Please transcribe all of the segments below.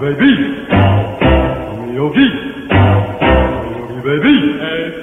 baby. Miyogi. Miyogi baby. Hey,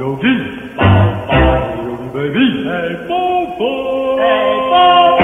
Yezh! Al, al, yon baby, hey fo fo, hey